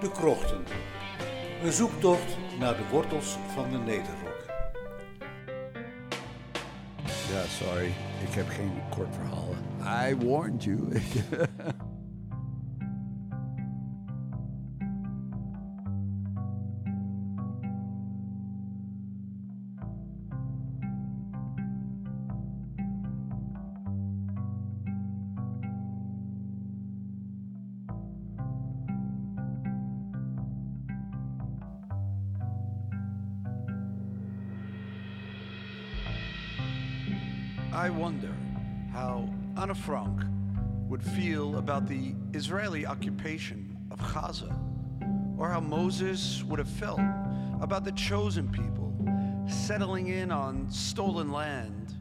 De Krochten. Een zoektocht naar de wortels van de Nederrok. Ja, sorry. Ik heb geen kort verhaal. I warned you. about the Israeli occupation of Gaza, or how Moses would have felt about the chosen people settling in on stolen land,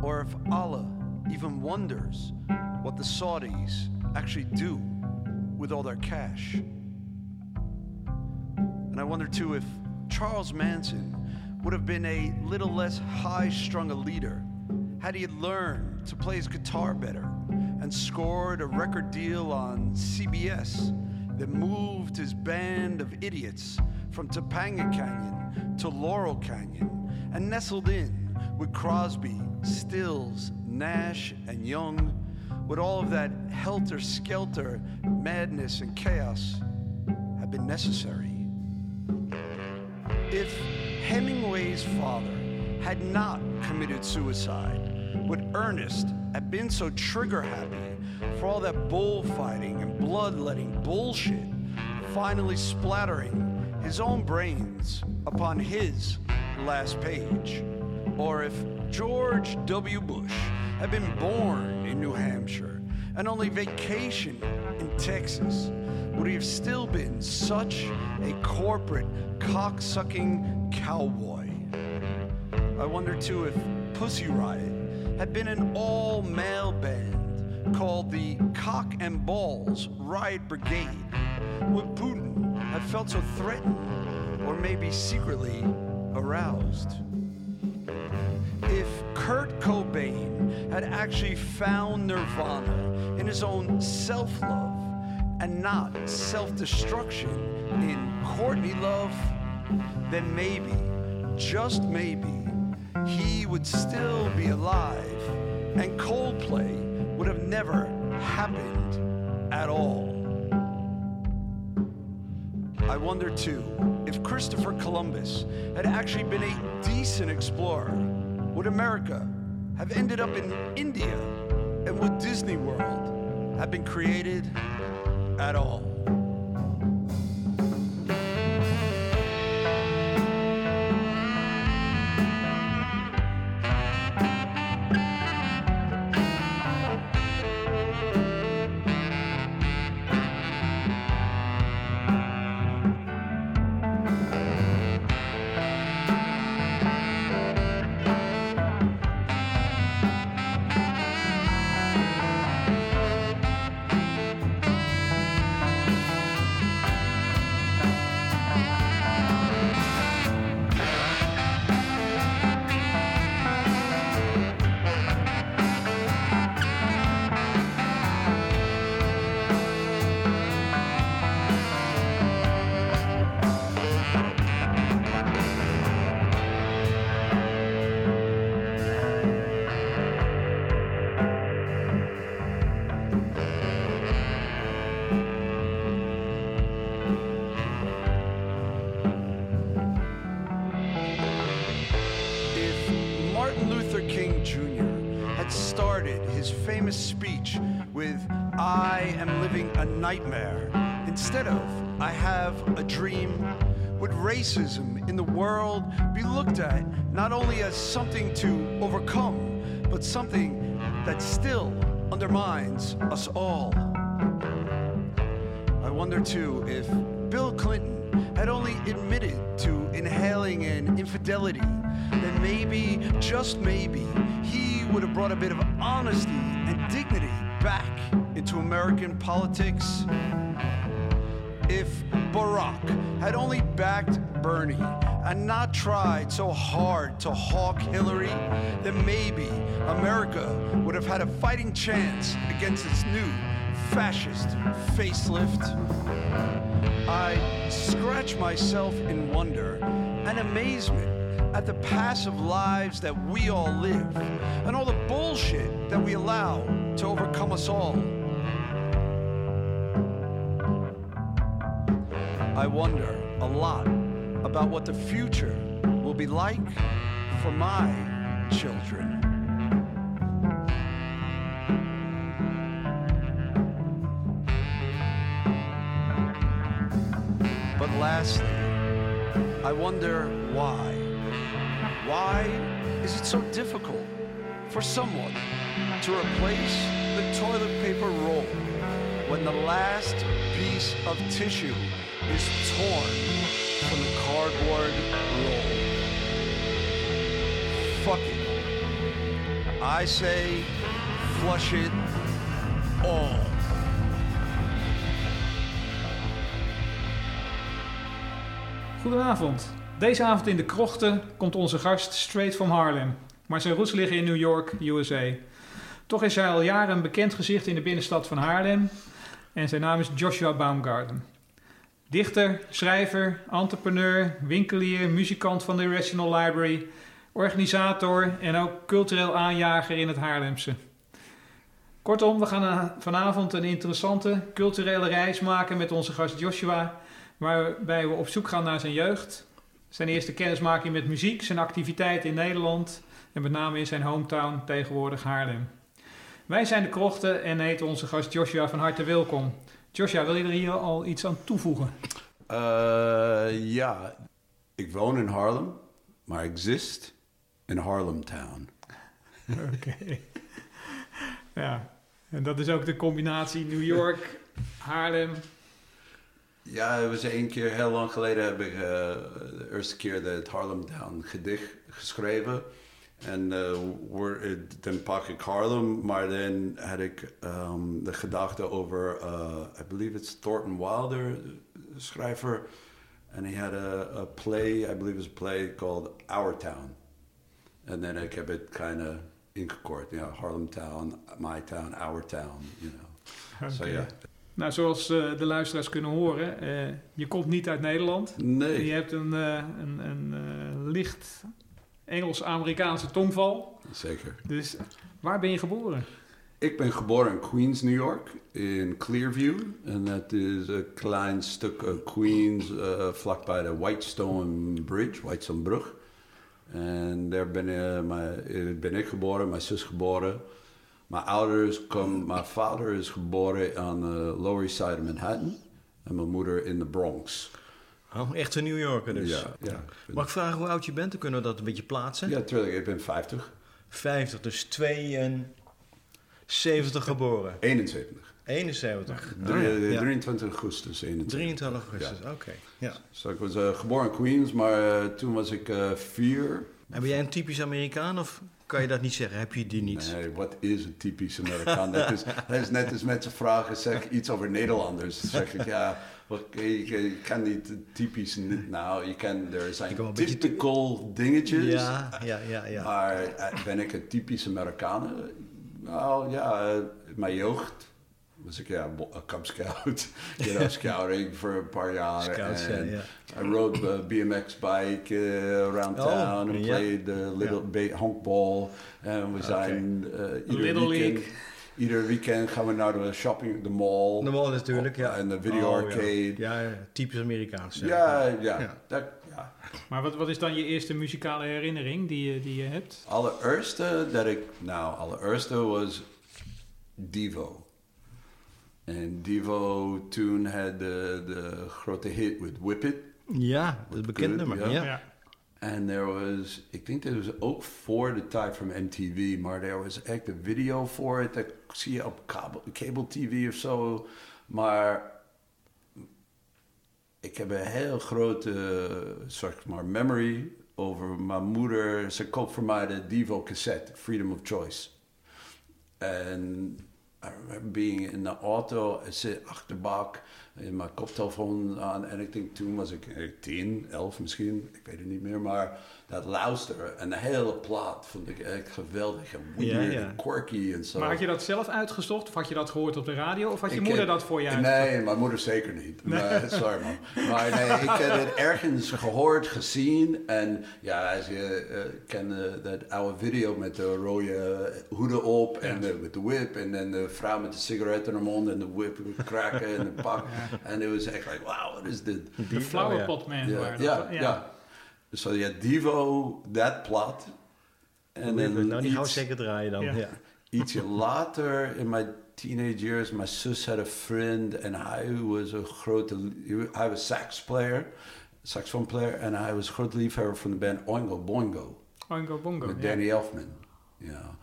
or if Allah even wonders what the Saudis actually do with all their cash. And I wonder too if Charles Manson would have been a little less high strung a leader had he learned to play his guitar better and scored a record deal on CBS that moved his band of idiots from Topanga Canyon to Laurel Canyon and nestled in with Crosby, Stills, Nash, and Young, would all of that helter skelter madness and chaos have been necessary? If Hemingway's father had not committed suicide, would Ernest have been so trigger happy for all that bullfighting and bloodletting bullshit finally splattering his own brains upon his last page? Or if George W. Bush had been born in New Hampshire and only vacationed in Texas, would he have still been such a corporate cocksucking cowboy? I wonder too if Pussy Riot had been an all male band called the Cock and Balls Riot Brigade. Would Putin have felt so threatened or maybe secretly aroused? If Kurt Cobain had actually found nirvana in his own self love and not self destruction in Courtney Love, then maybe, just maybe, he would still be alive and Coldplay would have never happened at all. I wonder too if Christopher Columbus had actually been a decent explorer, would America have ended up in India and would Disney World have been created at all? Nightmare, instead of, I have a dream, would racism in the world be looked at not only as something to overcome, but something that still undermines us all? I wonder too if Bill Clinton had only admitted to inhaling an infidelity, then maybe, just maybe, he would have brought a bit of honesty and dignity into American politics. If Barack had only backed Bernie and not tried so hard to hawk Hillary, then maybe America would have had a fighting chance against its new fascist facelift. I scratch myself in wonder and amazement at the passive lives that we all live and all the bullshit that we allow to overcome us all. I wonder a lot about what the future will be like for my children. But lastly, I wonder why. Why is it so difficult for someone to replace the toilet paper roll when the last piece of tissue is torn from the cardboard roll? Fuck it. I say flush it all. Goedenavond. Deze avond in de krochten komt onze gast straight from Harlem. Maar zijn roots liggen in New York, USA. Toch is hij al jaren een bekend gezicht in de binnenstad van Haarlem. En zijn naam is Joshua Baumgarten. Dichter, schrijver, entrepreneur, winkelier, muzikant van de National Library, organisator en ook cultureel aanjager in het Haarlemse. Kortom, we gaan eh, vanavond een interessante culturele reis maken met onze gast Joshua, waarbij we op zoek gaan naar zijn jeugd, zijn eerste kennismaking met muziek, zijn activiteiten in Nederland en met name in zijn hometown, tegenwoordig Haarlem. Wij zijn de Krochten en heten onze gast Joshua van harte welkom. Joshua, wil je er hier al iets aan toevoegen? Uh, ja, ik woon in Harlem, maar exist in Harlem Town. Oké. Ja, en dat is ook de combinatie New York, Haarlem. Ja, het was één keer, heel lang geleden heb ik uh, de eerste keer het Harlem Town gedicht geschreven. En uh, dan pak ik Harlem, maar dan had ik um, de gedachte over, uh, I believe it's Thornton Wilder, schrijver. And he had a, play, I believe it was a play called Our Town. And then ik heb het kind of ingekort, you know, Harlem Town, my town, our town, you know. So yeah. Nou, zoals uh, de luisteraars kunnen horen, je komt niet uit Nederland. Nee. Je hebt een, een, een licht Engels-Amerikaanse tongval. Zeker. Dus waar ben je geboren? Ik ben geboren in Queens, New York, in Clearview. En dat is een klein stuk Queens, vlakbij de Whitestone Bridge, Whitestone Brug. En daar ben, uh, mijn, ben ik geboren, mijn zus geboren. Mijn ouders kom, mijn vader is geboren aan de Lower East Side of Manhattan. En mijn moeder in de Bronx. Oh, echt een New Yorker dus. Ja, ja. Mag ik vragen hoe oud je bent? Dan kunnen we dat een beetje plaatsen. Ja, tuurlijk. Ik ben 50. 50, dus 72 geboren. 71. 71. Drie- Ah, ja. 23 augustus 21. 23 augustus, oké. Ja. So, ik was eh, geboren in Queens, maar eh, toen was ik eh, vier. En ben jij een typisch Amerikaan of kan je dat niet zeggen? Heb je die niet? Nee, wat is een typisch Amerikaan? dat, is, dat is net als mensen vragen, zeg iets over Nederlanders. Dan zeg ik, ja, je, je, je kan niet typisch... Nou, je kan, er zijn kan wel een beetje typical dingetjes. Ja, ja, ja, ja. Maar eh, ben ik een typisch Amerikaan? Nou ja, eh, mijn jeugd was ik ja, een Cub Scout. you know, scouting voor een paar jaar. Scouts, ja, and ja. I rode a BMX bike uh, around Oh, town and ja. played uh, little ba- honkball. En we zijn uh, ieder Little weekend... League. Ieder weekend gaan we naar de shopping, de mall. De mall natuurlijk, ja. En de video Oh, arcade. Ja, ja, typisch Amerikaans. zeg Ja, maar. ja, Ja. Dat, ja. Maar wat, wat is dan je eerste muzikale herinnering die je, die je hebt? Allereerste dat ik, nou, allereerste was Devo. En Devo toen had de, de grote hit met Whip It. Ja, dat is een bekend Good, nummer. ja. En er was, I think there was ook voor de tijd van MTV, er was een video for it, op kabel, cable TV of zo. Maar ik heb een heel grote, zeg maar, memory over mijn moeder. Ze koopt voor mij de Devo cassette, Freedom of Choice. En I remember being in de auto, zit achterbak. In mijn koptelefoon aan. En ik denk toen was ik eh, 10, 11 misschien, ik weet het niet meer. Maar dat luisteren en de hele plaat vond ik echt geweldig. En weird Ja, ja. en quirky en zo. Maar had je dat zelf uitgezocht? Of had je dat gehoord op de radio? Of had je Ik moeder ken- dat voor je uitgezocht? Nee, mijn moeder zeker niet. Nee, sorry man. Maar nee, ik heb het ergens gehoord, gezien. En ja, als je eh, kent eh, dat oude video met de rode hoeden op en eh, met de whip. En dan de vrouw met de sigaret in haar mond en de whip kraken en de pak. En het was echt like, wow, wat is dit? De Flower Pot Man Ja, ja, so, ja, Divo, dat plat. En nou, die gaan we iets- zeker draaien dan. Ja. Ja. Ietsje later in mijn teenage years, mijn zus had een vriend en hij was een grote, hij was sax player, saxophone player en hij was een groot liefhebber van de band Oingo Boingo Oingo Bongo. met. Danny Elfman. Ja.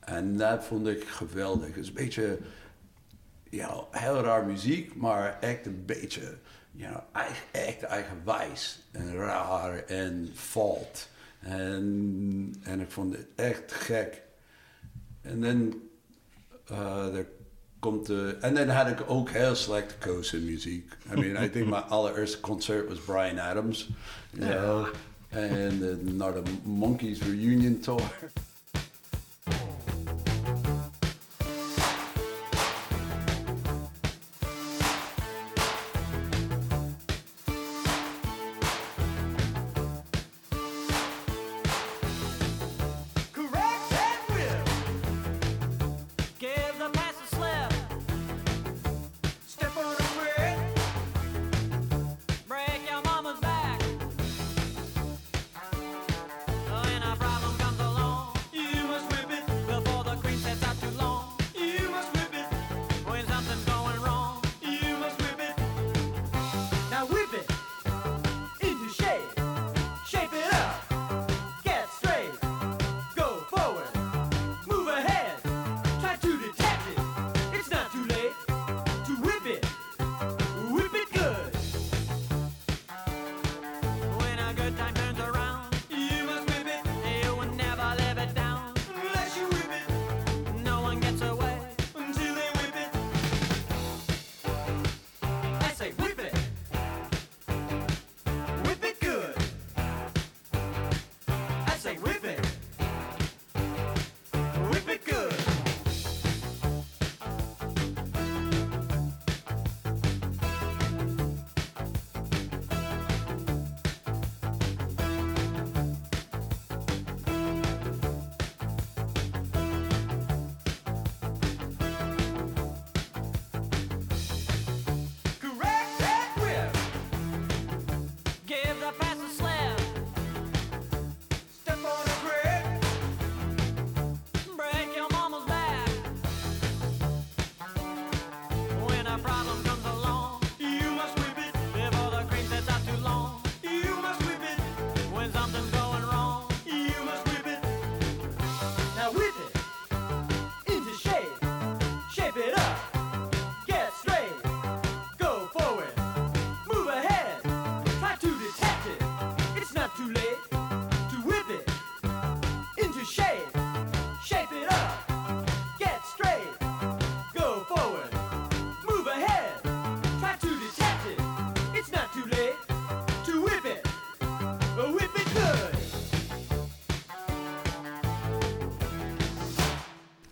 En dat vond ik geweldig. Het is een beetje, ja, heel raar muziek, maar echt een beetje, ja, eigen, echt eigenwijs en raar en valt. En, en ik vond het echt gek. En dan, er komt de, en dan had ik ook heel slecht gekozen in muziek. I mean, I think mijn allereerste concert was Brian Adams. You know, en naar de Monkeys Reunion Tour.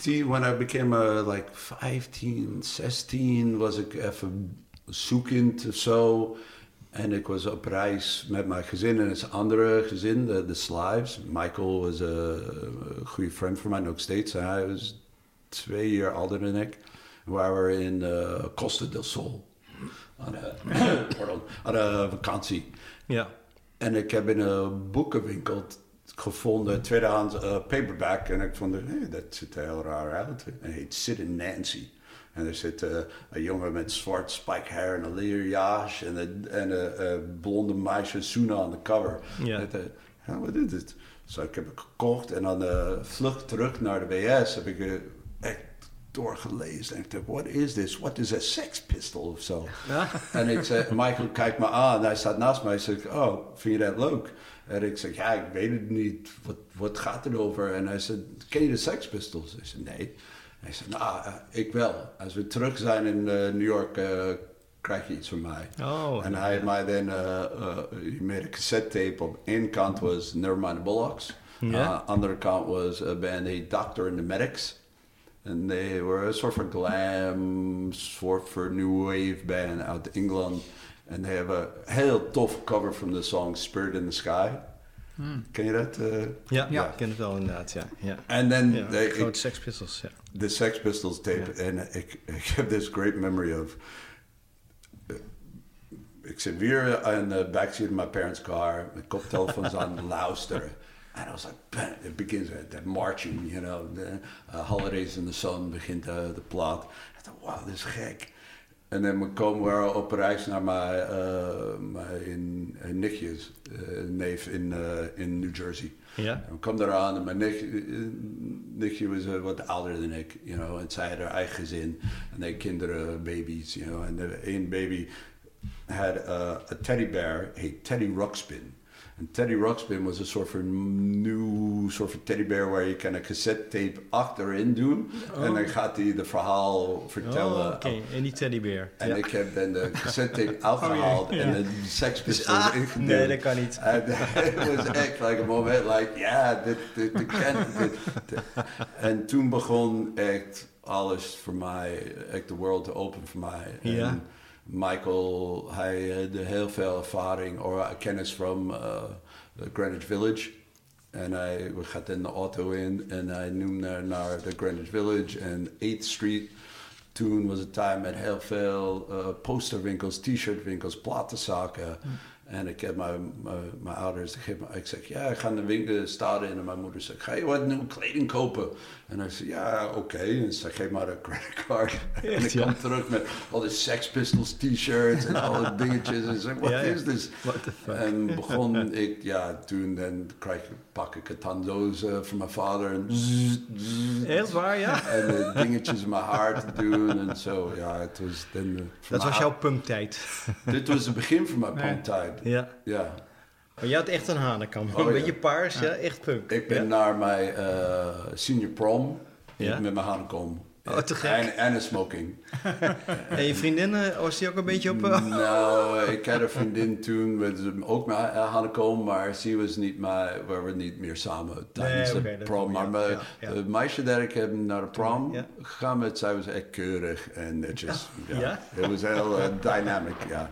See, when I became uh, like 15, 16, was ik even zoekend of zo. En ik was op reis met mijn gezin en het andere gezin, de, de Slaves. Michael was een goede vriend van mij, nog steeds. Hij was twee jaar ouder dan ik. We waren in uh, Costa del Sol. Aan een, pardon, aan een vakantie. Ja. En ik heb in een boekenwinkel gevonden, tweedehands eh, paperback. En ik vond, hey, dat ziet er heel raar uit. En het heet Sid and Nancy. En er zit eh, een jongen met zwart spike hair en een leerjas. En een, en een eh, blonde meisje zoenen aan de cover. Ja. En, ja, wat is dit? Dus ik heb het gekocht. En aan de vlucht terug naar de VS heb ik echt doorgelezen. En ik dacht, what is this? What is a sex pistol of zo? En ik zei, Michael kijkt me aan. Hij staat naast mij. Ik zeg, oh, vind je dat leuk? En ik zeg, ja, ik weet het niet. Wat, wat gaat het over? En hij zei, ken je de Sex Pistols? Ik zei, nee. Hij zei, nou, eh, ik wel. Als we terug zijn in eh, New York, eh, krijg je iets van mij. Oh, En hij had mij dan, uh, made a cassette tape. Op één kant was Nevermind the Bullocks. Ja. Uh, andere kant was a band named Doctor and the Medics. And they were a sort of glam, sort of new wave band out of England. And they have a heel tof cover from the song Spirit in the Sky. Ken je dat? Uh, ja, Ja. ik ken het wel inderdaad, ja. ja. and then ja they, grote Sex Pistols, ja. the Sex Pistols tape. Ja. En ik, ik heb this great memory of. eh, Ik zit weer in the backseat of my parents' car, the met koptelefoons aan luisteren. And I was like, bam, it begins with that marching, you know, the uh, Holidays in the Sun begint uh, de plaat. I thought, wow, this is gek. En dan we komen we op reis naar mijn, uh, mijn uh, nichtjes, uh, neef in, uh, in New Jersey. Ja? En we kwamen eraan en mijn nichtje, eh, nichtje was wat ouder dan ik, you know, en zij had haar eigen gezin en they kinderen, baby's, you know, en de één baby had uh, a teddy bear, heet Teddy Ruxpin. Teddy Ruxpin was a sort of new sort of teddy bear waar je kan een cassette tape achterin doen en dan gaat hij de verhaal vertellen. Oh, oké. En die teddybeer. En ja. ik heb dan de cassette tape afgehaald en de Sex Pistols Ah, nee, dat kan niet. En het was echt like a moment like, ja, dit, dit, dit kan. En toen begon echt alles voor mij, echt de world te open voor mij. Ja. En Michael, had heel veel ervaring of kennis van uh, Greenwich Village. En hij we in de auto in en hij noemde naar de Greenwich Village en 8th Street. Toen was het tijd met heel veel uh, posterwinkels, t-shirtwinkels, platenzaken. En ik heb mijn, mijn, mijn ouders, ik, heb, ik zeg, ja, ik ga in de winkel staan in. En mijn moeder zegt, ga je wat nieuwe kleding kopen? En hij zei, ja, oké. En ze geef maar een creditcard. en ik ja? kom terug met al die Sex Pistols t-shirts en alle dingetjes. En ik zeg, wat Ja, is dit? En begon ik, ja, toen dan krijg ik, pak ik een tando's uh, van mijn vader. En, Echt waar, ja? en uh, dingetjes in mijn haar te doen en zo. Ja, het was dan... voor Dat was jouw punktijd. Dit was het begin van mijn Nee. punktijd. Ja. Ja. Maar je had echt een hanenkam. Oh, een ja. beetje paars, ja. Echt punk. Ik ben Ja? naar mijn uh, senior prom Ja? met mijn handkom. Oh, te gek. En, en een smoking. En je vriendin, eh, was die ook een beetje op... eh, nou, ik had een vriendin toen met ook mijn handkom, maar ze was niet maar we waren niet meer samen tijdens de prom. Maar mijn, Ja, ja. het meisje dat ik heb naar de prom Ja. gegaan met, zij was echt keurig en netjes. Ja. Ja? Het was heel uh, dynamic, ja.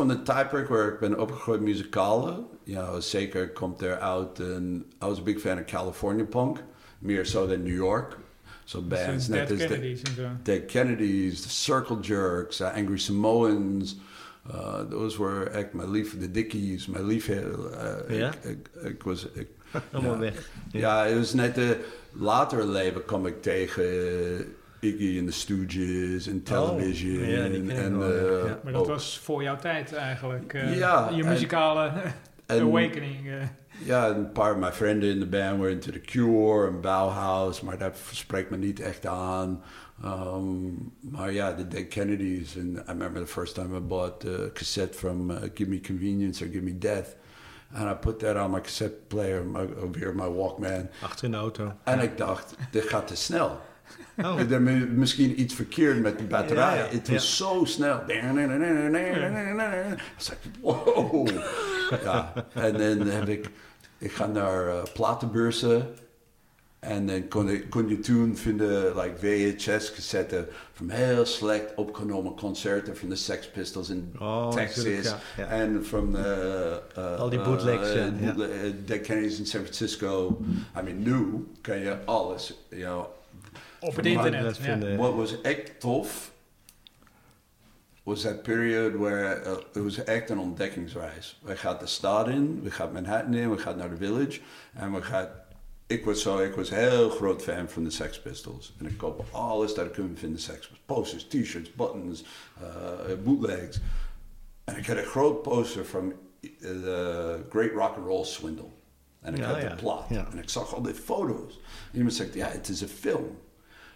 Van de tijdperk waar ik ben opgegroeid muzikale, ja, zeker komt er uit een, I was a big fan of California punk, meer zo dan New York. Zo bands, Dead net als de, Kennedys en zo. Dead Kennedys, de Circle Jerks, uh, Angry Samoans. Uh, those were echt mijn lief, de Dickies, mijn lief. uh, Ja? ik, ik, ik was, ik, Allemaal ja. weg. ja, het was net de later leven kwam ik tegen eh, Iggy en de Stooges en Television. Oh, ja, en, wel, eh, Ja. Maar dat ook- was voor jouw tijd eigenlijk. eh, Ja, je en- muzikale en- awakening. eh. Ja, een paar van mijn vrienden in de band were into The Cure en Bauhaus, maar dat spreekt me niet echt aan. Um, maar ja, de Dead Kennedys. And I remember the first time I bought a cassette from uh, Give Me Convenience or Give Me Death. And I put that on my cassette player, my, over here, my Walkman. Achter in de auto. En ik dacht, dit gaat te snel. Oh. Er is misschien iets verkeerd met de batterij. Ja, ja. Het was zo snel. I was like, wow. Ja, en dan heb ik... Ik ga naar uh, platenbeurzen. En dan kon, ik, kon je toen vinden like VHS-cassetten van heel slecht opgenomen concerten van de Sex Pistols in Oh, Texas. En van de... uh, Al die bootlegs, bootleg- uh, Kennedys in San Francisco. I mean, nu kan je alles, you know, Op het internet. vinden- What was echt tof was that period where uh, het was echt een ontdekkingsreis. We gaan de stad in, we gaan Manhattan in, we gaan naar de village en we gaan. Ik was zo, ik was heel groot fan van de Sex Pistols en ik koop alles dat ik kon vinden Sex Pistols, posters, t-shirts, buttons, uh, bootlegs. En ik had een groot poster van de Great Rock and Roll Swindle. En ik Ja, had ja, de ja. En ik zag al die foto's. En iemand zegt, ja, het is een film.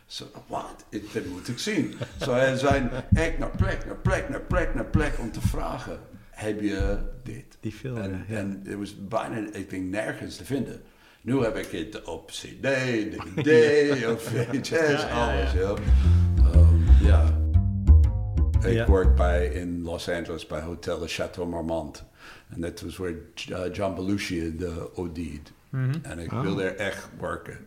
Zo, wat? Dat moet ik zien. Zo, hij zijn echt naar plek, naar plek, naar plek, naar plek om te vragen. Heb je dit? Die film, En, ja. en het was bijna, ik denk, nergens te vinden. Nu heb ik het op CD, DVD, of VHS, alles. Ja. Um, ja. Ik werk bij in Los Angeles bij Hotel de Chateau Marmont. En dat was waar John Belushi de OD'd. En ik Oh. wilde er echt werken.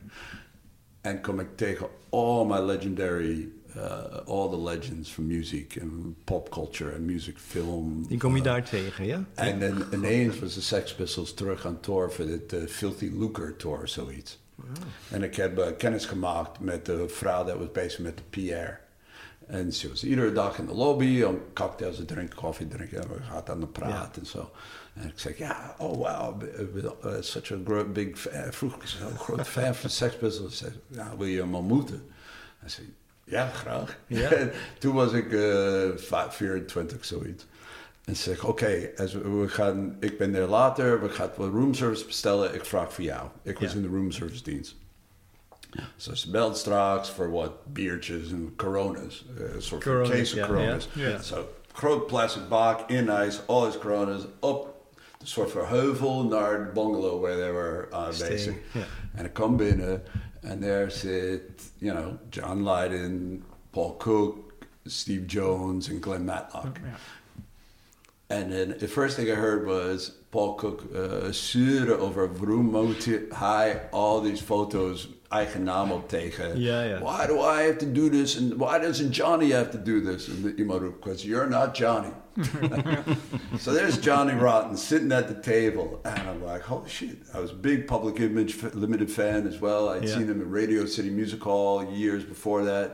En kom ik tegen all my legendary, uh, all the legends from music en pop culture en music, film. Die kom je uh, daar tegen, ja? En dan ineens was de Sex Pistols terug aan tour voor het uh, Filthy Lucre tour, zoiets. En ik heb kennis gemaakt met de vrouw dat was bezig met de PR. En ze was iedere dag in de lobby om cocktails te drinken, koffie drinken. En we gaan aan de praat en zo. En ik zeg, ja, oh wow, uh, such a gro- big fan. Vroeg ik zo'n groot fan van Sex Pistols. Ze zei, ja, wil je hem ontmoeten? Hij zei, ja, graag. Ja. Toen was ik uh, 24, zoiets. En ze zegt, oké, gaan, ik ben er later, we gaan wat roomservice bestellen, ik vraag voor jou. Ik was Ja. in de roomservice dienst. Ze belt straks voor wat biertjes en coronas. eh, Een soort van case of coronas. Zo, groot plastic bak, in ijs, alles coronas, op soort van heuvel naar de bungalow waar they were uh, bezig. ja. En ik kom binnen en daar zit, you know, John Lydon, Paul Cook, Steve Jones en Glenn Matlock. And then the first thing I heard was Paul Cook uh, over waarom moet hij al these foto's eigen naam op tegen. Ja, ja. Why do I have to do this? And why doesn't Johnny have to do this? And iemand roept, because you're not Johnny. so there's Johnny Rotten sitting at the table. And I'm like, holy shit. I was a big Public Image f- Limited fan as well. I'd Yeah. seen them at Radio City Music Hall years before that.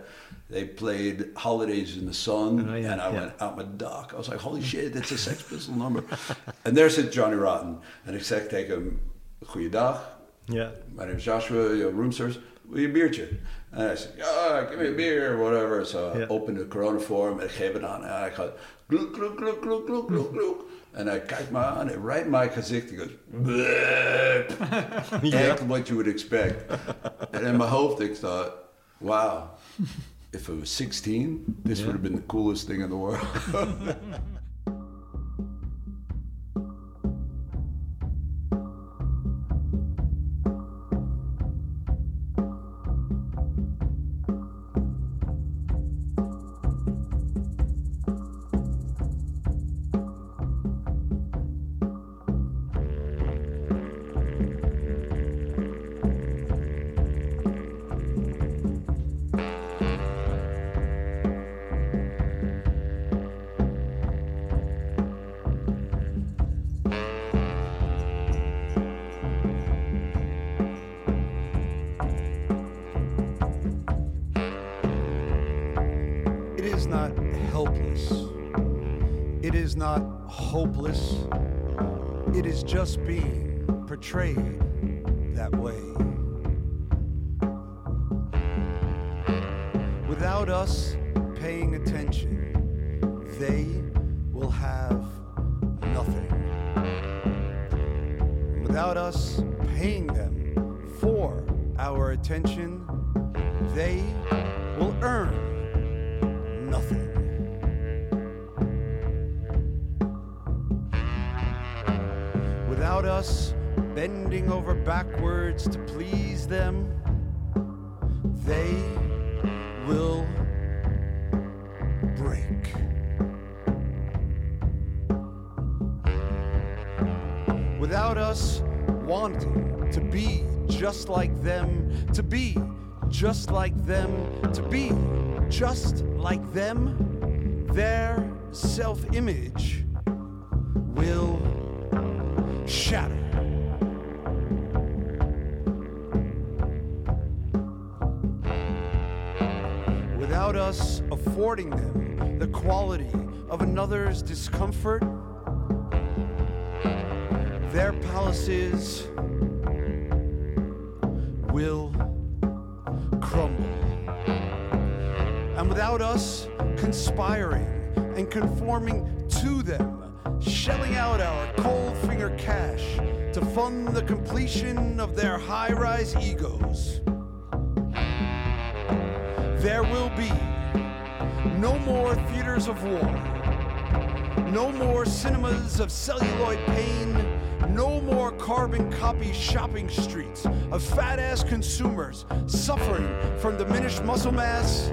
They played Holidays in the Sun. Oh, yeah, and I yeah. went out my duck. I was like, holy shit, that's a Sex Pistol number. and there sits Johnny Rotten. En ik zeg tegen hem, goeiedag. Ja. My name is Joshua, your room service. Will you een biertje? En hij zegt, ja, give me a beer, or whatever. So I Ja. open de coronaform en ik geef het aan. En hij gaat, gloek, gloek, gloek, gloek, gloek, gloek, gloek. En hij kijkt me aan right in mijn gezicht. Hij goes. Echt what you would expect. en in mijn hoofd, ik thought, wow. If I was 16, this Ja. would have been the coolest thing in the world. backwards to please them, they will break. Without us wanting to be just like them, to be just like them, to be just like them, their self image will shatter. Us affording them the quality of another's discomfort, their palaces will crumble. And without us conspiring and conforming to them, shelling out our cold finger cash to fund the completion of their high rise egos, there will be no more theaters of war, no more cinemas of celluloid pain, no more carbon copy shopping streets of fat ass consumers suffering from diminished muscle mass,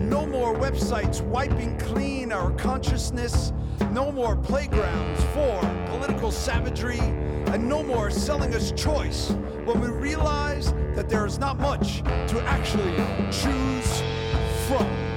no more websites wiping clean our consciousness, no more playgrounds for political savagery, and no more selling us choice when we realize that there is not much to actually choose from.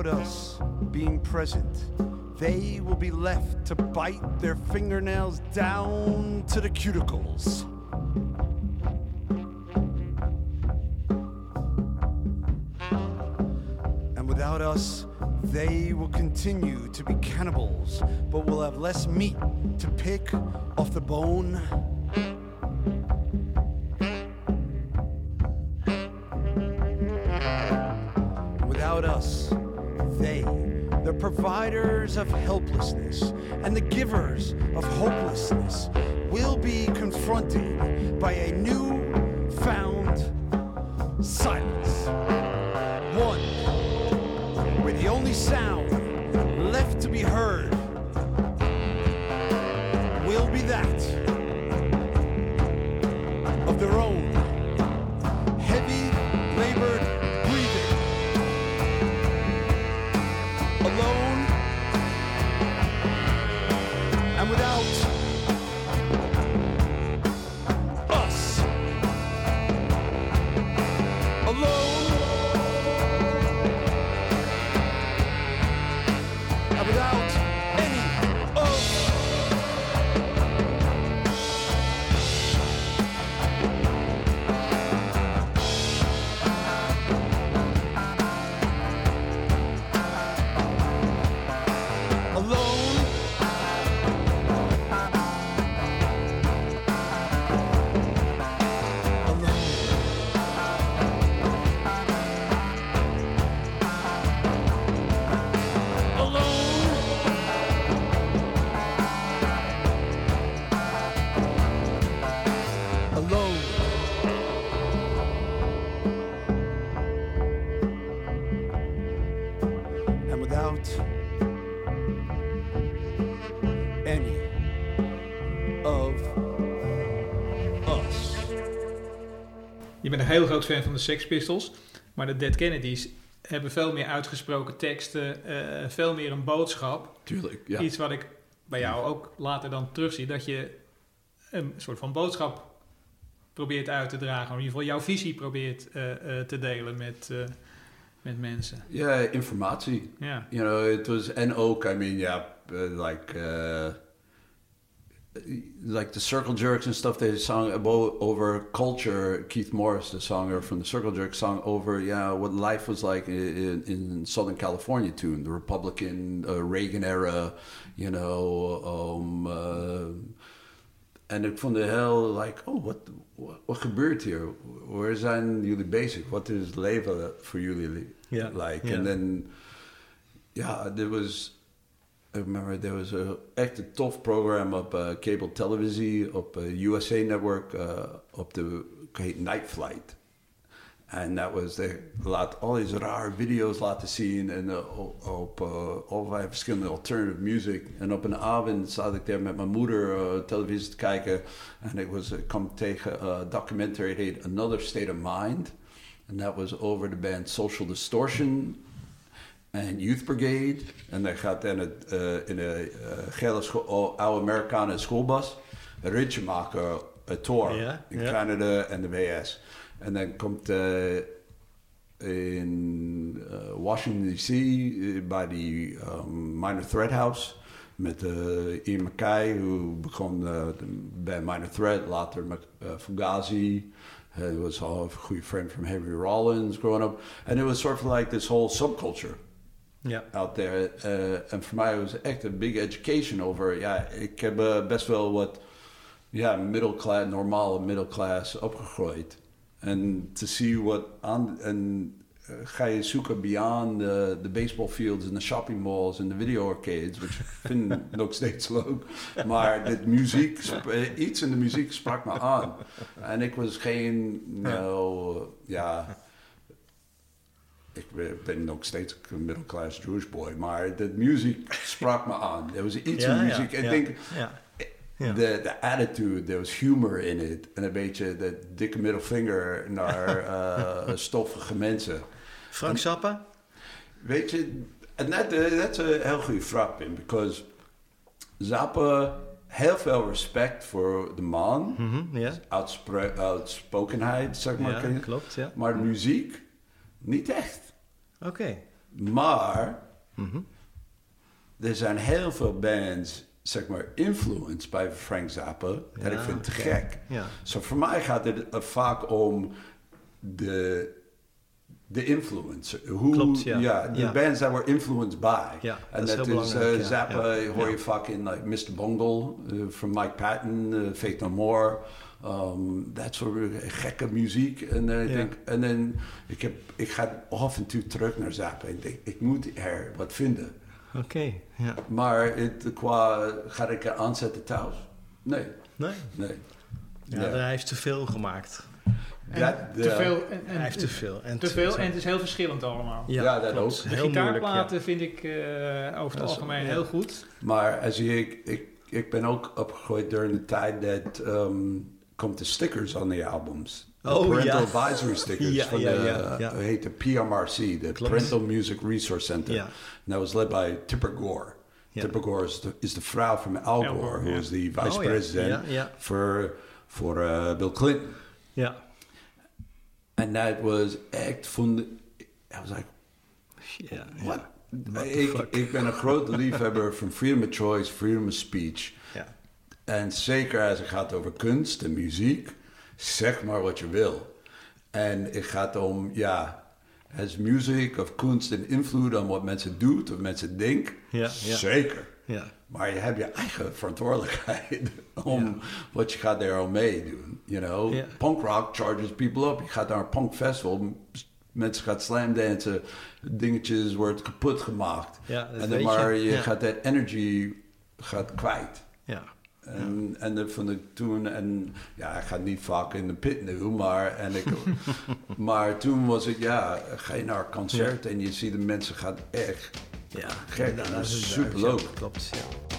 Without us being present, they will be left to bite their fingernails down to the cuticles. And without us, they will continue to be cannibals, but will have less meat to pick off the bone. And the givers of hopelessness, will be confronted by a new heel groot fan van de Sex Pistols, maar de Dead Kennedys hebben veel meer uitgesproken teksten, eh, veel meer een boodschap. Tuurlijk, ja. Iets wat ik bij jou ook later dan terugzie, dat je een soort van boodschap probeert uit te dragen, of in ieder geval jouw visie probeert eh, eh, te delen met, met mensen. Ja, informatie. Ja. You know, it was, and ook, I mean, yeah, uh, like, like the Circle Jerks and stuff, they sung about, over culture. Keith Morris, the songer from the Circle Jerks, sung over, yeah, what life was like in, in Southern California too, the Republican uh, Reagan era, you know, um, uh, ik vond het heel, like, oh, what wat, wat gebeurt hier? Waar zijn jullie bezig? Wat is leven voor jullie Ja, like? ja. And then, yeah, there was, I remember there was a echt een tof programma op uh, cable televisie, op uh, USA Network, uh, op de, Night Flight. En dat was, de, laat al deze rare video's laten zien en op, allerlei verschillende alternative music. En op een avond zat ik daar met mijn moeder televisie te kijken en ik was, kwam tegen een documentary, heet Another State of Mind. En dat was over de band Social Distortion en Youth Brigade. En dat gaat in, het, uh, in een uh, gele oude Amerikanen schoolbus een ritje maken, een tour Ja, in ja. Canada en de VS. En dan komt uh, in Washington D.C. bij die um, Minor Threat House met uh, Ian MacKay, who begon uh, bij Minor Threat, later met uh, Fugazi. He was a good friend from Henry Rollins growing up. And it was sort of like this whole subculture Ja. out there. Uh, en voor mij was het echt een big education over. Ja, ik heb uh, best wel wat ja, middelklaas, normale middelklaas opgegroeid. En te zien wat aan. En uh, ga je zoeken beyond the, the baseball fields en de shopping malls en de video arcades, which ik vind nog steeds leuk. Maar de muziek, eh, iets in de muziek sprak me aan. En ik was geen, nou, ja. Ik ben- nog steeds een middelklaas Jewish boy, maar de muziek sprak me aan. Er was iets in muziek. Ik denk. Ja. de, de attitude, there was humor in it. En een beetje de dikke middelvinger naar eh, stoffige mensen. Frank Zappa? Weet je, en dat dat is een heel goede vraag, Pim. Because Zappa, heel veel respect voor de man. Uitspre- uitspokenheid, zeg maar. ja, klopt, ja. Maar de muziek, niet echt. Oké. Maar Mhm. er zijn heel veel bands, zeg maar, influenced bij Frank Zappa. dat ik vind te gek. Ja. Zo voor mij gaat het uh, vaak om de, de influence. Hoe, Klopt, ja. de Ja. bands that were influenced by. Ja, en dat is uh. Zappa, hoor je vaak in like Mr. Bungle, uh, from Mike Patton, uh, Faith No More. Um, dat soort gekke muziek. En dan Ja. denk en dan, ik, heb, ik ga af en toe terug naar Zappa en denk, ik moet er wat vinden. Oké, ja. Maar het, qua, ga ik er aanzetten thuis? Nee, Nee? nee. Ja, Hij heeft te veel gemaakt. Dat, te ja. veel, en, en Hij heeft te veel. En te veel en het is heel verschillend allemaal. Ja, Ja, dat klopt. ook. De Heel moeilijk, gitaarplaten ja. vind ik eh, over het Dat is- algemeen ja. heel goed. Maar als je, ik, ik, ik ben ook opgegroeid door de tijd dat um, komt de stickers on the albums. De Oh, parental ja. advisory stickers Ja, van ja, de, ja, ja. hoe heet de PMRC, de Klopt. Parental Music Resource Center. Ja. And that was led by Tipper Gore. Ja. Tipper Gore is de, is de vrouw van Al Al Gore, Gore, who ja. was the vice Oh, ja. president Ja, ja. voor, voor uh, Bill Clinton. Ja. And that was echt van de, I was like, Ja, what? What the Ik, fuck? ik ben een grote liefhebber van freedom of choice, freedom of speech. En zeker als het gaat over kunst en muziek, zeg maar wat je wil. En het gaat om, ja, has muziek of kunst een invloed op wat mensen doen of mensen denken? Ja, ja. Zeker. Ja. Maar je hebt je eigen verantwoordelijkheid om wat je gaat daar aan meedoen. You know? Ja. Punk rock charges people up. Je gaat naar een punk festival, mensen gaan slam dansen, dingetjes wordt kapot gemaakt. Ja, en dan maar je. gaat dat energy gaat kwijt. Ja. En, en dat vond ik toen, en ja, ik ga niet vaak in de pit nu, maar, en ik, maar toen was het, ja, ga je naar een concert. En je ziet de mensen gaan echt Ja, Gek, dat is ja, Klopt, ja.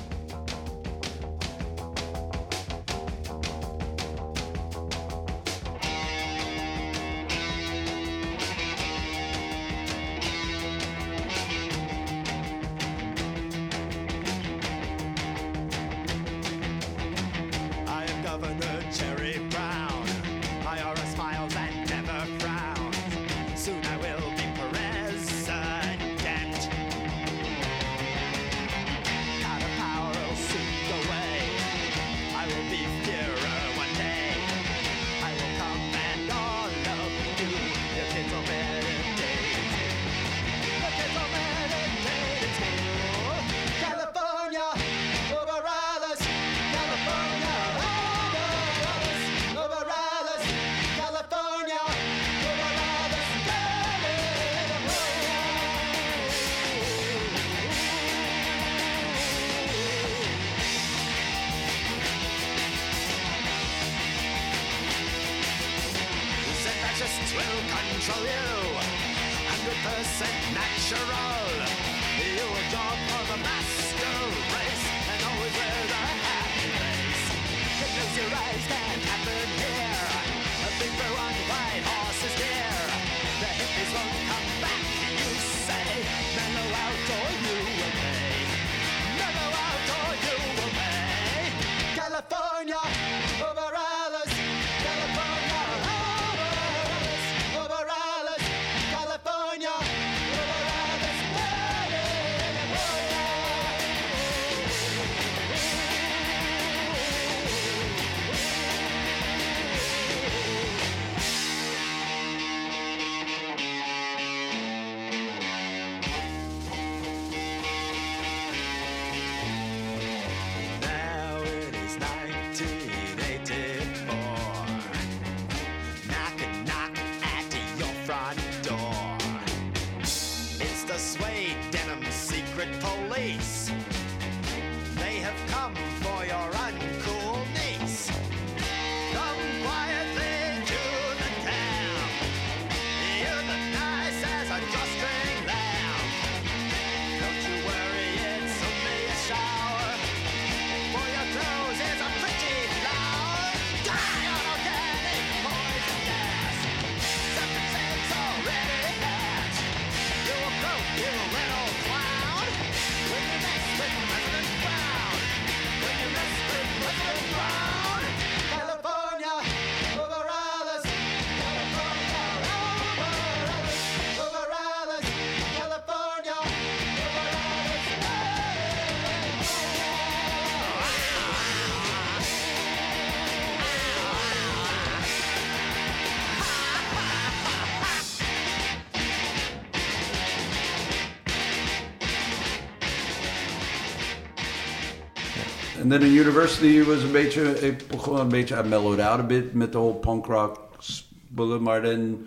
En dan in university it was een beetje, ik begon een beetje, I mellowed out a bit met de whole punk rock spullen, maar dan,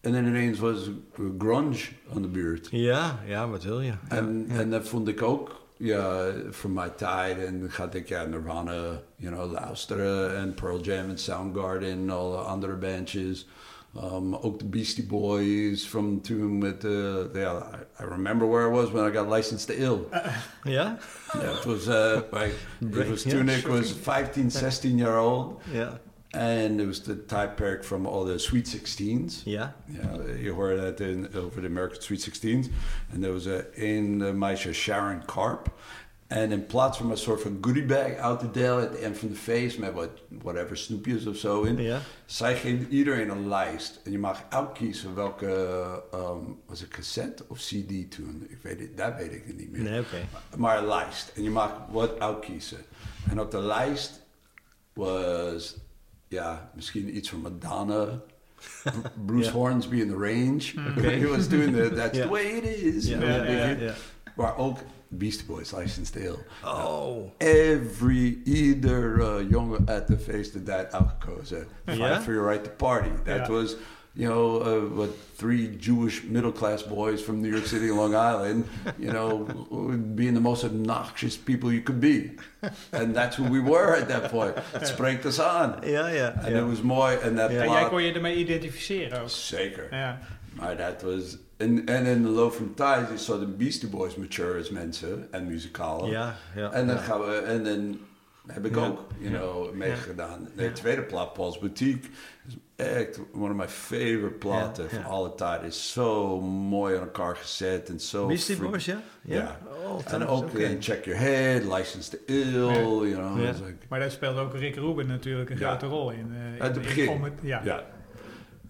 en dan ineens was grunge aan de beurt. Ja, ja, wat wil je? En, ja. en dat vond ik ook, ja, voor mijn tijd. En ga ik ja, Nirvana, you know, luisteren. En Pearl Jam en Soundgarden en alle andere bandjes. Um, ook de Beastie Boys from toen met uh, yeah, I, I, remember where I was when I got licensed to ill. Uh, yeah? yeah, it was uh, by, it was Tunic was 15, 16 year old. Yeah. And it was the type perk from all the Sweet 16s. Yeah. Yeah, you heard that in over the American Sweet 16s. And there was a, in the meisje Sharon Karp. En in plaats van een soort van goodie bag uit te delen the end van de feest met wat, whatever snoepjes of zo in. Ja? Zij geeft iedereen een lijst. En je mag uitkiezen welke, um, was het cassette of CD toen? Ik weet het, dat weet ik niet meer. Nee. Maar een lijst. En je mag wat uitkiezen. En op de lijst was, ja, misschien iets van Madonna. Bruce Ja. Hornsby in the Range. He was doing the, that's the way it is. Ja. Maar ook Beastie Boys, Licensed Ill. Oh. Every, either uh, jongen at the feest had that uitgekozen. Fight Ja? for your right to party. That Ja. was, you know, uh, what three Jewish middle class boys from New York City and Long Island, you know, being the most obnoxious people you could be. And that's who we were at that point. Het spreekt ons aan. Ja, ja. En ja. het was mooi. En dat Ja, En plaat- jij kon je ermee identificeren ook. Zeker. Ja. Maar dat was... En, en in de loop van tijd is zo de Beastie Boys mature als mensen en muzikaal. Ja, ja. En dan ja. gaan we... En dan heb ik Ja. ook, you Ja. know, meegedaan. De tweede plaat, Paul's Boutique, is echt one of my favorite platen Ja, van ja. alle tijden. Is zo mooi aan elkaar gezet en zo... Beastie free- Boys, ja? Ja. Oh, en ook in Check Your Head, License to Ill, you know. Like- Maar daar speelde ook Rick Rubin natuurlijk een Ja. grote rol in. eh, Uit in- het in- begin. om het- ja. Ja.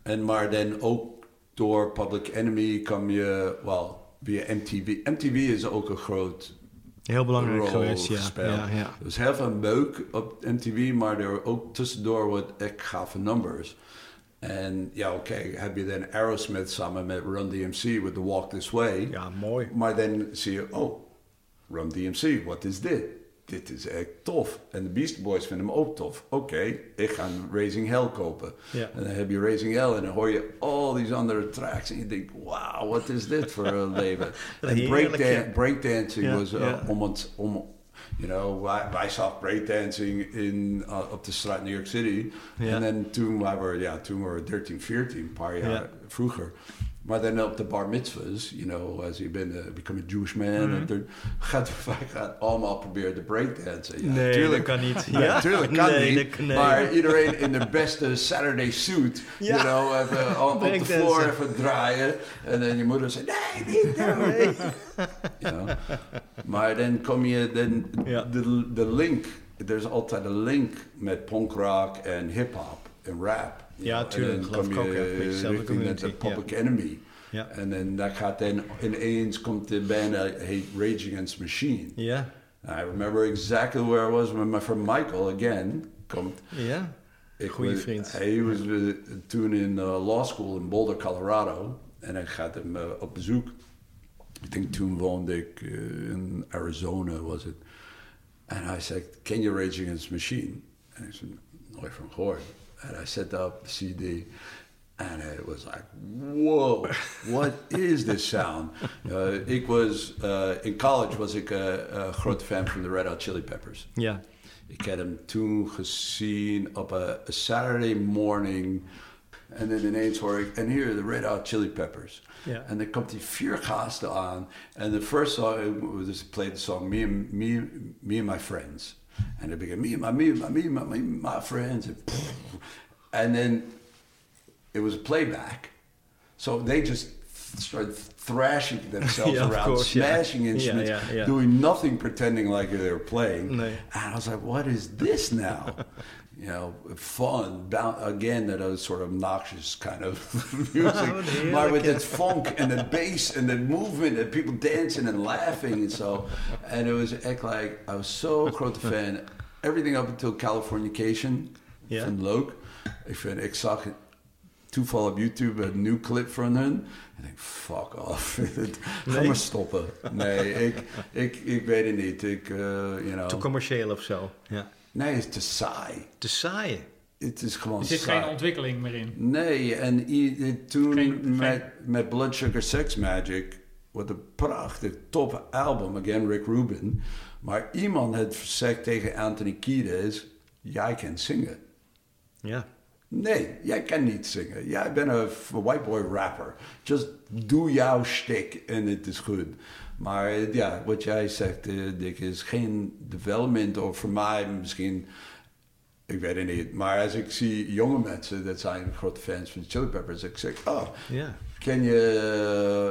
En maar dan ook door Public Enemy kwam je, wel, via MTV. MTV is ook een groot Heel belangrijk rol geweest, ja. ja, ja. Was heel veel meuk op MTV, maar er ook tussendoor wat echt gave numbers. En ja, oké, heb je dan Aerosmith samen met Run DMC with The Walk This Way. Ja, mooi. Maar dan zie je, oh, Run DMC, wat is dit? Dit is echt tof. En de Beast Boys vinden hem ook tof. Oké, ik ga een Raising Hell kopen. Ja. En dan heb je Raising Hell en dan hoor je al die andere tracks. En je denkt, wauw, wat is dit voor een leven? en breakdan breakdancing Ja, was uh, ja. om het... Om, You know, wij, wij zag breakdancing in, uh, op de straat New York City. En dan toen waren we, ja, toen waren we 13, 14, een paar jaar Ja. vroeger. Maar dan op de bar mitzvahs, you know, als je bent, uh, become a Jewish man. En toen gaat, allemaal proberen te breakdansen. Ja, Nee, tuurlijk, dat kan niet. Ja, Ja? tuurlijk kan Nee, niet. nee. Maar iedereen in de beste Saturday suit, Ja. you know, even op, op de floor even draaien. En dan je moeder zegt, nee, niet doen. You know. Maar dan kom je, dan, Ja. de, de link, er is altijd een link met punkrock en hip-hop en rap. Ja, tuurlijk, dan geloof ik ook, ja. Richting de Public Enemy. Ja. En dan dat gaat dan ineens komt de band heet Rage Against Machine. Ja, I remember exactly where I was when my friend Michael again komt. ja. Ik Goeie was- vriend. Hij was eh, toen in uh, law school in Boulder, Colorado. En ik gaat hem eh, op bezoek. Ik denk toen woonde ik in Arizona, was het. En hij zei, ken je Rage Against Machine? En ik zei, nooit van gehoord. En I zette up the CD. And it was like, whoa, what is this sound? Uh, ik was, uh, in college was ik uh, een grote fan from the Red Hot Chili Peppers. Yeah. Ik had hem toen gezien op een Saturday morning. En dan ineens hoor ik, en hier, de Red Hot Chili Peppers. Ja. En dan komt die vier gasten aan. En de first song, was played the song Me and, me, me and My Friends. En dan begin, me and my, me and my, me and my, me and my friends. And, and then it was a playback. So they just started thrashing themselves Yeah, around, course, smashing Yeah, instruments, yeah, doing nothing, pretending like they were playing. Nee. And I was like, what is this now? you know, fun. Bound, again, that was sort of obnoxious kind of music. heerlijk, maar with that funk and the bass and the movement and people dancing and laughing and so. And it was like, I was so grote fan. Everything up until Californication Ja. van Loke. Ik, vind, ik zag toeval op YouTube een nieuw clip van hun. Ik denk, fuck off. Ga maar stoppen. Nee, ik, ik, ik weet het niet. Ik, uh, you know. te commercieel of zo. Ja. Nee, het is te saai. Te saaien. Het is gewoon Er zit saai. geen ontwikkeling meer in. Nee, en toen Geen- met, met Blood Sugar Sex Magic, wat een prachtig, top album, again Rick Rubin. Maar iemand had gezegd tegen Anthony Kiedis, jij kan zingen. Ja. Nee, jij kan niet zingen. Jij bent een white boy rapper. Just doe jouw shtick en het is goed. Maar eh, ja, wat jij zegt, eh, Dick, is geen development. Of voor mij misschien, ik weet het niet. Maar als ik zie jonge mensen, dat zijn grote fans van de Chili Peppers. Ik zeg, oh, Ja. ken je,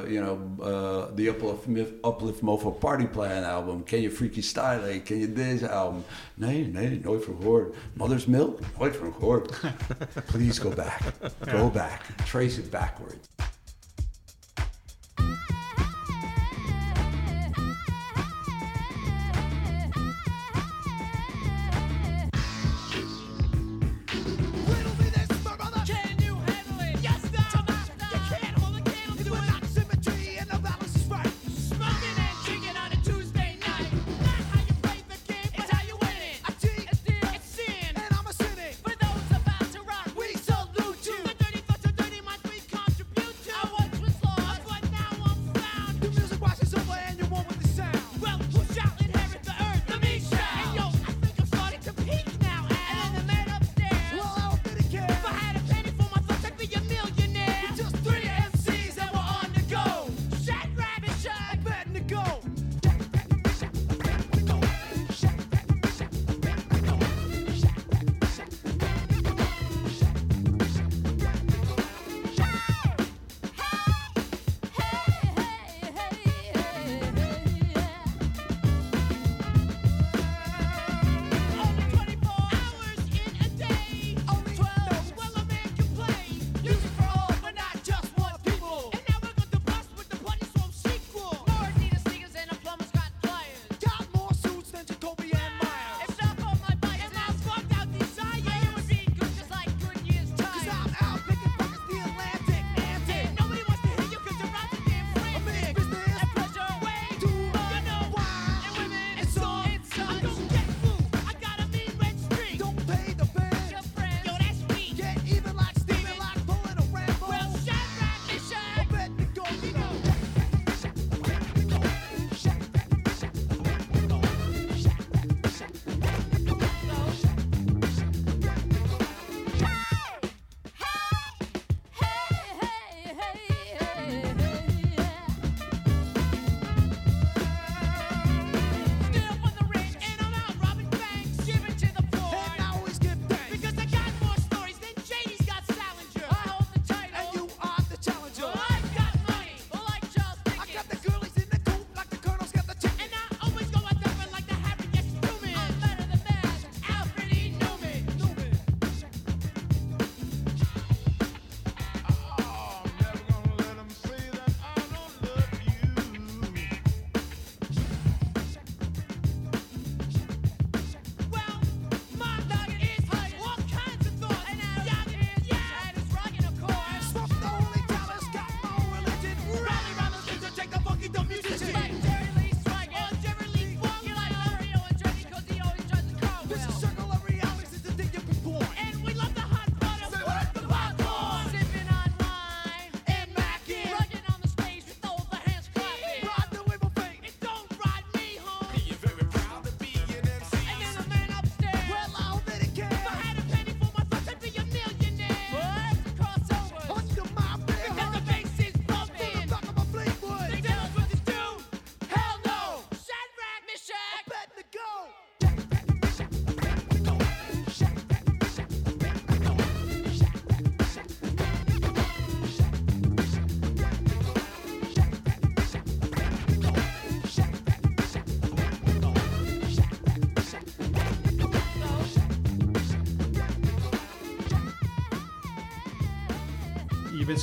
uh, you know, uh, the Uplift, Uplift Mofo Party Plan album? Ken je Freaky Style? Ken je deze album? Nee, nee, nooit van gehoord. Mother's Milk? Nooit van gehoord. Please go back. Go back. Trace it backwards.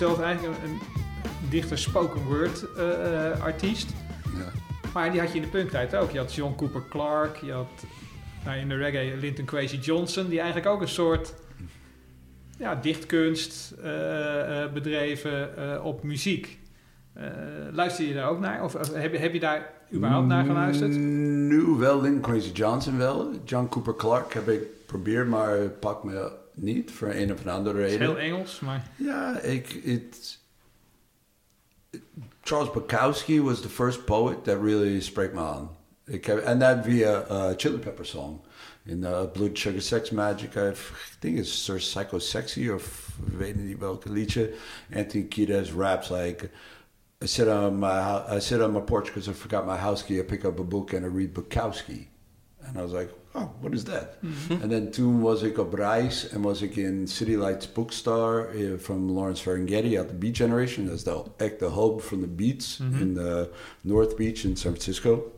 Zelf eigenlijk een, een dichter spoken word eh, artiest. Ja. Maar die had je in de punktijd ook. Je had John Cooper Clarke, je had nou, in de reggae Linton Kwesi Johnson, die eigenlijk ook een soort ja, dichtkunst eh, eh, bedreven op muziek. Luister je daar ook naar? Of, of heb, je, heb je daar überhaupt naar geluisterd? Mm, Nu wel, Lincoln Crazy Johnson wel. John Cooper Clark heb ik geprobeerd, maar pakt me niet voor een of andere reden. heel Engels, maar Ja, ik, het, Charles Bukowski was the first poet that really spreekt me aan. Ik heb, en dat via uh, Chili Pepper song. In uh, Blood Sugar Sex Magic, I think it's Sir Psycho Sexy of ik weet niet welke liedje. Anthony Kiedis raps like, I sit on my I sit on my porch because I forgot my house key. I pick up a book and I read Bukowski. And I was like, oh, what is that? And then toen was ik op reis en was ik in City Lights Bookstore eh, from Lawrence Ferlinghetti uit de Beat Generation. Dat is de, echt de hub van de beats in de North Beach in San Francisco.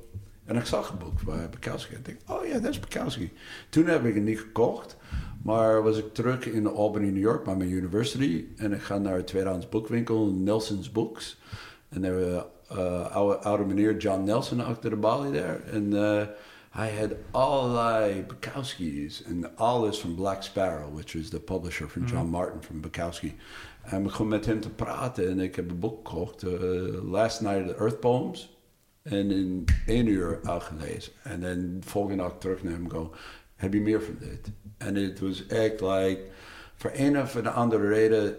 En ik zag een boek bij Bukowski. En ik dacht, oh ja, dat is Bukowski. Toen heb ik het niet gekocht. Maar was ik terug in Albany, New York, bij mijn university. En ik ga naar een tweedehands boekwinkel, Nelson's Books. En er was uh, oude, oude meneer John Nelson achter de balie daar. En eh, hij had allerlei Bukowski's. and all alles from Black Sparrow, which was the publisher van John Martin van Bukowski. En ik begon met hem te praten en ik heb een boek gekocht. eh, Last Night of the Earth Poems. En in één uur uitgelezen. En dan de volgende dag terug naar hem go. Heb je meer van dit? En het was echt like... Voor een of een andere reden...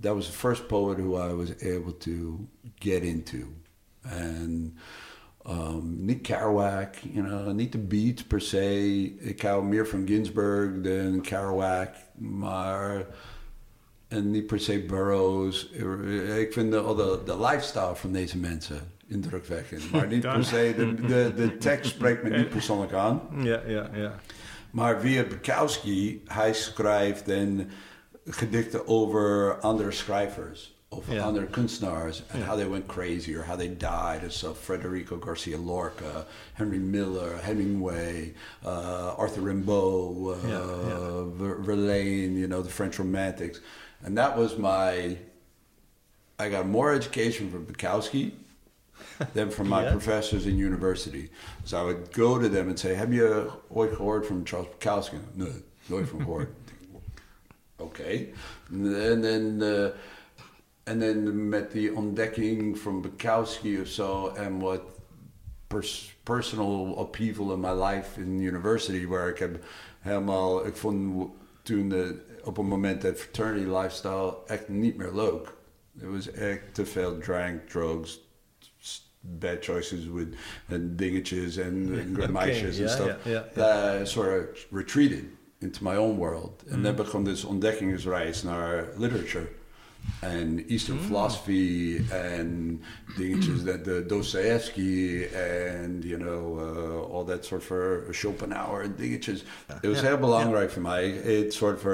That was the first poet who I was able to get into. En... Um, niet Kerouac, you know, niet de beat per se. Ik hou meer van Ginsberg dan Kerouac, maar en niet per se Burroughs. Ik vind de, de, de lifestyle van deze mensen indrukwekkend, maar niet per se de, de, de tekst spreekt me niet persoonlijk aan. Ja, ja, ja. Maar via Bukowski, hij schrijft en gedichten over andere schrijvers. Of Ja. andere kunstenaars. En Ja. how they went crazy or how they died. And so Federico Garcia Lorca, Henry Miller, Hemingway, uh, Arthur Rimbaud, uh. Ver- Verlaine, you know, the French Romantics. And that was my... I got more education from Bukowski than from my professors in university. So I would go to them and say, have you ooit gehoord van Charles Bukowski? No, nooit van gehoord. Oké. En dan... eh, en then met the ontdekking van Bukowski of zo en wat pers- personal upheaval in my life in university, waar ik heb helemaal, ik vond toen de, op een moment dat fraternity lifestyle echt niet meer leuk. Het was echt te veel drank, drugs, bad choices with en dingetjes en Oké, meisjes en ja, stuff. ja, That I sort of retreated into my own world. En Mm. dan begon dus ontdekkingsreis naar literature. En Eastern Mm. philosophy en dingetjes that the Dostoevsky and you know uh, all that soort van Schopenhauer en dingetjes. Het was Ja, heel belangrijk voor mij. Het soort van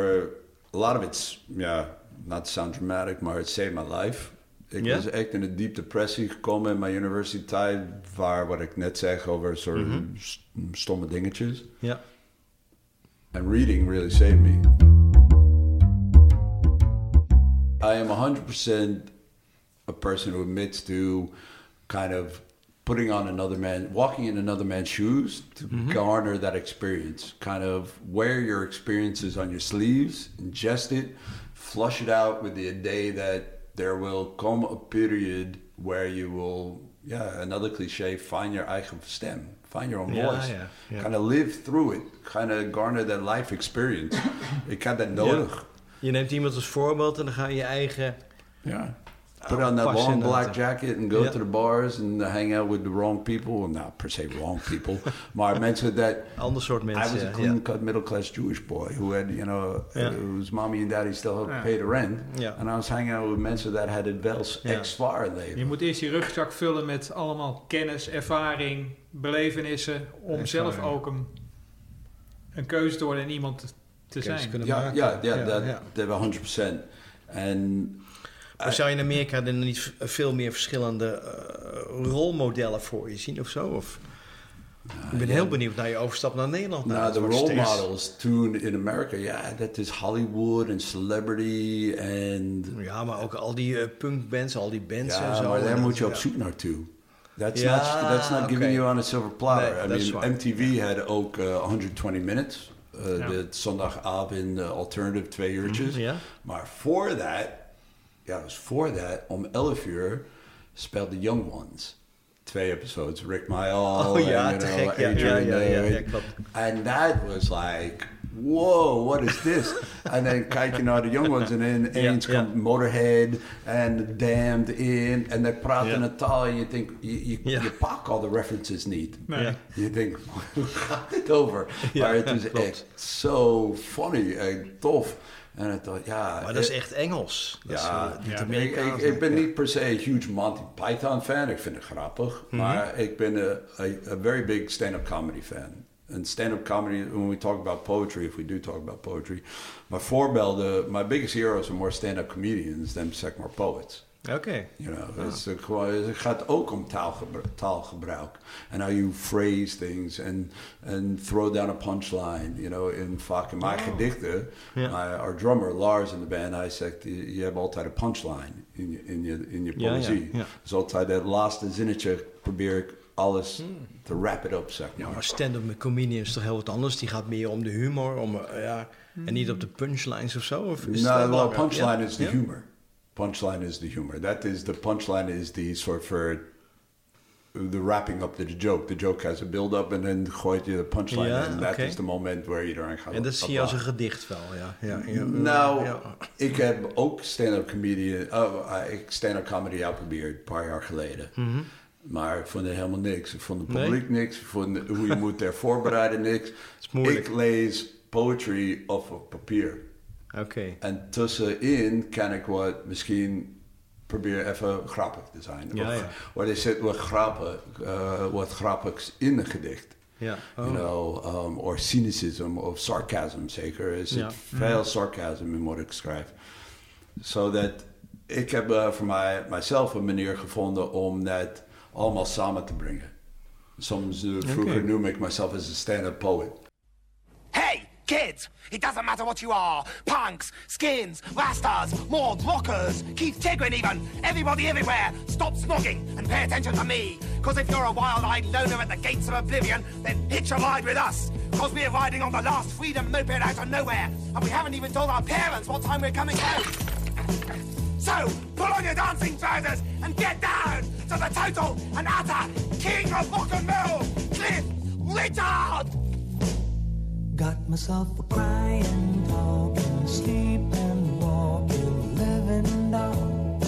a lot of it's yeah not to sound dramatic, maar it saved my life. Ik Ja? was echt in een diep depressie gekomen in mijn university tijd, waar wat ik net zeg over soort Mhm. st- stomme dingetjes. Ja. And reading really saved me. I am 100% a person who admits to kind of putting on another man, walking in another man's shoes to mm-hmm. garner that experience. Kind of wear your experiences on your sleeves, ingest it, flush it out with the day that there will come a period where you will, yeah, another cliche, find your eigen stem, find your own Ja, voice. ja, ja. Kind of live through it, kind of garner that life experience. Ik had dat nodig. Je neemt iemand als voorbeeld en dan ga je je eigen... Yeah. Put on that long black jacket and go Ja. to the bars and hang out with the wrong people. Well, not per se wrong people, maar mensen that Ander soort I mensen. was a ja. clean cut middle class Jewish boy who had, you know, Ja. uh, whose mommy and daddy still had to Ja. pay the rent. Ja. And I was hanging out with mensen that had het wel Ja. echt zwaar in je leven. moet eerst je rugzak vullen met allemaal kennis, ervaring, belevenissen. Om Ervaring. zelf ook een, een keuze te worden en iemand te, te Kennis zijn. kunnen Ja, maken. ja, ja, dat, ja. dat wel 100%. En Maar zou je in Amerika dan niet veel meer verschillende eh, rolmodellen voor je zien of zo? Of? Ik ben heel benieuwd naar je overstap naar Nederland. Nou, de role models toen in Amerika, ja, dat is Hollywood en celebrity en... Ja, maar ook al die eh, punkbands, al die bands en Ja, zo. maar daar moet je op zoek naartoe. That's, Ja, not, that's not giving you on a silver platter. Nee, I mean. MTV had ook eh, 120 minutes. Eh, Ja. De zondagavond eh, alternative twee uurtjes. Ja. Maar voor dat, ja, dus voor dat, om 11 uur speelde Young Ones. Twee episodes, Rick Mayall. Oh ja, en, te know, gek. Ja, eh. And that was like, whoa, what is this? en dan kijk je naar de Young Ones en ineens ja. komt Motorhead en Damned in. En dan praten Ja. een taal en je denkt, je, je, Ja. je pakt al de references niet. Nee. Je denkt, hoe gaat dit over? Maar het is klopt. echt zo funny en tof. En ik dacht, ja... Maar dat is eh, echt Engels. Dat ja, is, eh, ja. ik, Amerikaans. ik, ik ben niet per se een huge Monty Python fan. Ik vind het grappig. Mhm. Maar ik ben een a, a very big stand-up comedy fan. En stand-up comedy, when we talk about poetry, if we do talk about poetry, my voorbeelden, my biggest heroes are more stand-up comedians than zeg maar poets. okay You know, het, is ook gewoon, het gaat ook om taalgebruik. And how you phrase things and, and throw down a punchline. You know, in vaak in mijn gedichten, Ja. my- our drummer Lars in the band, hij zegt, je, je hebt altijd een punchline in je, in je, in je Ja, ja, poëzie. ja. Dus altijd dat laatste zinnetje probeer ik alles te wrap it up, zeg Ja, maar. maar stand-up met comedian is toch heel wat anders? Die gaat meer om de humor, om, eh, ja, en niet op de punchlines of zo? Of is no, het well, punchline is Ja? humor. Punchline is the humor. That is the punchline is the sort for the wrapping up to the joke. The joke has a build-up and then gooit je de punchline. That oké. is the moment where je eraan gaat En dat zie je als een gedicht wel, ja. ja, ja Nou, ja. ik heb ook stand-up comedian, oh, uh, ik stand-up comedy uitgeprobeerd een paar jaar geleden. Maar ik vond het helemaal niks. Ik vond het Mhm. Nee? publiek niks. Ik vond hoe je moet er voorbereiden niks. Ik lees poetry op papier. Oké. En tussenin kan ik wat misschien probeer even grappig te zijn. Ja, of, ja. Wat er zit wat grappig, eh, wat grappigs in een gedicht. Ja. You Oh. know, um, or cynicism of sarcasm zeker. Er zit Ja. veel sarcasm in wat ik schrijf. Zodat ik heb eh, voor mij, mijzelf een manier gevonden om dat allemaal samen te brengen. Soms eh, vroeger Oké. noem ik mezelf als een stand-up poet. Hey, kids! It doesn't matter what you are. Punks, skins, rastas, mords, rockers, Keith Tigrin even. Everybody everywhere, stop snogging and pay attention to me. Because if you're a wild-eyed loner at the gates of oblivion, then hitch a ride with us. Because we're riding on the last freedom moped out of nowhere. And we haven't even told our parents what time we're coming home. So, pull on your dancing trousers and get down to the total and utter king of rock and roll, Cliff Richard! Got myself a crying, talking, sleeping, walking, living doll.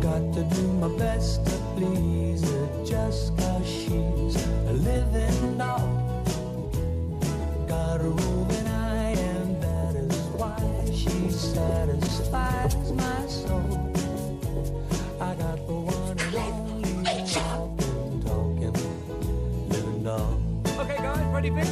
Got to do my best to please her just cause she's a living doll. Satisfies my soul. I got the one and only walking, talking, living doll. Okay, guys, ready, Vic?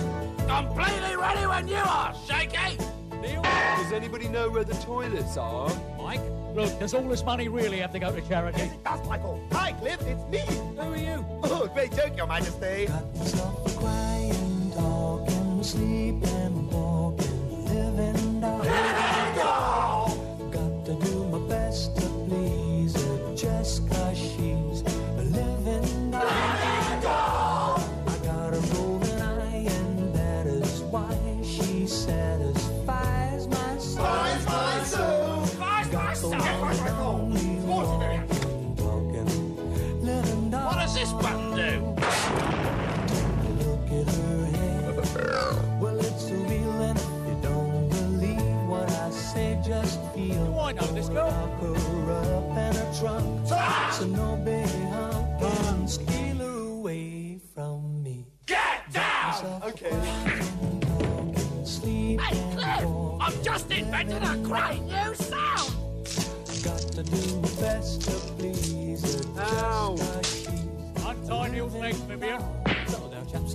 Completely ready when you are, Shaky! Does anybody know where the toilets are? Mike? Look, does all this money really have to go to charity? Yes, it does, Michael. Hi, Cliff, it's me. Who are you? Oh, great joke, Your Majesty. Got myself a crying, talking, sleeping, walking, I know this girl. Lock her up in a trunk. So no big hump can steal her away from me. Get down! Okay. Hey, Cliff! I've just invented a great new sound! Got to do my best to please her. Ow. Just cause she's Untie Neil's legs, Vivian. Settle down, chaps.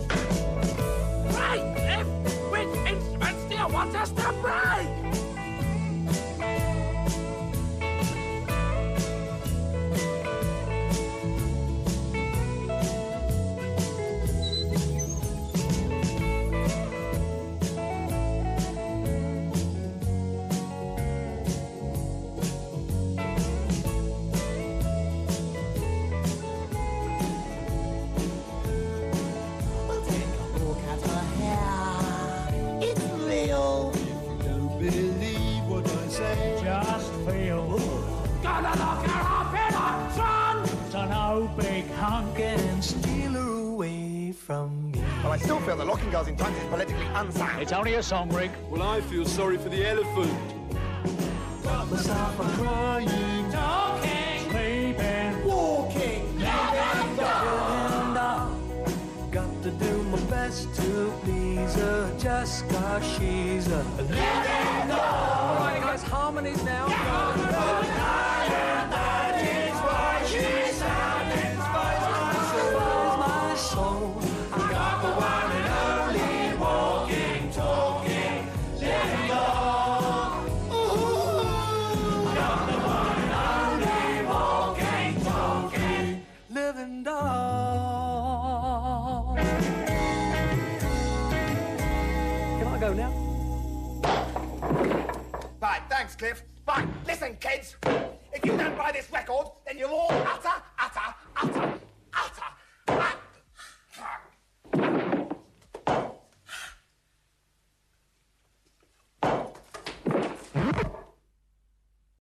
still feel the locking girls in trunks is politically unsound. It's only a song, Rick. Well, I feel sorry for the elephant. Got myself a crying, Talking, sleeping, walking, living doll. And I got to do my best to please her just cause she's a living doll. Alright, guys, harmonies now. my this record, then you'll all